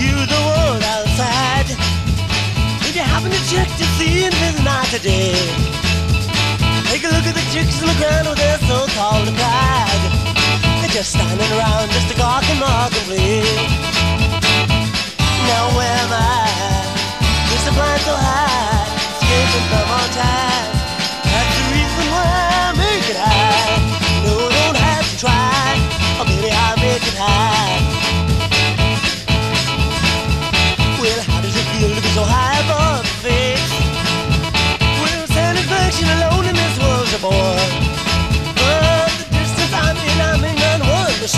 view the world outside. If you happen to check to see if it's not today, take a look at the chicks in the ground with their so-called pride. They're just standing around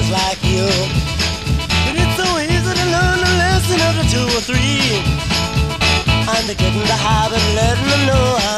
ones like you. And it's so easy to learn a lesson of the two or three. And to get in the habit of letting them know